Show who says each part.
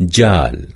Speaker 1: جال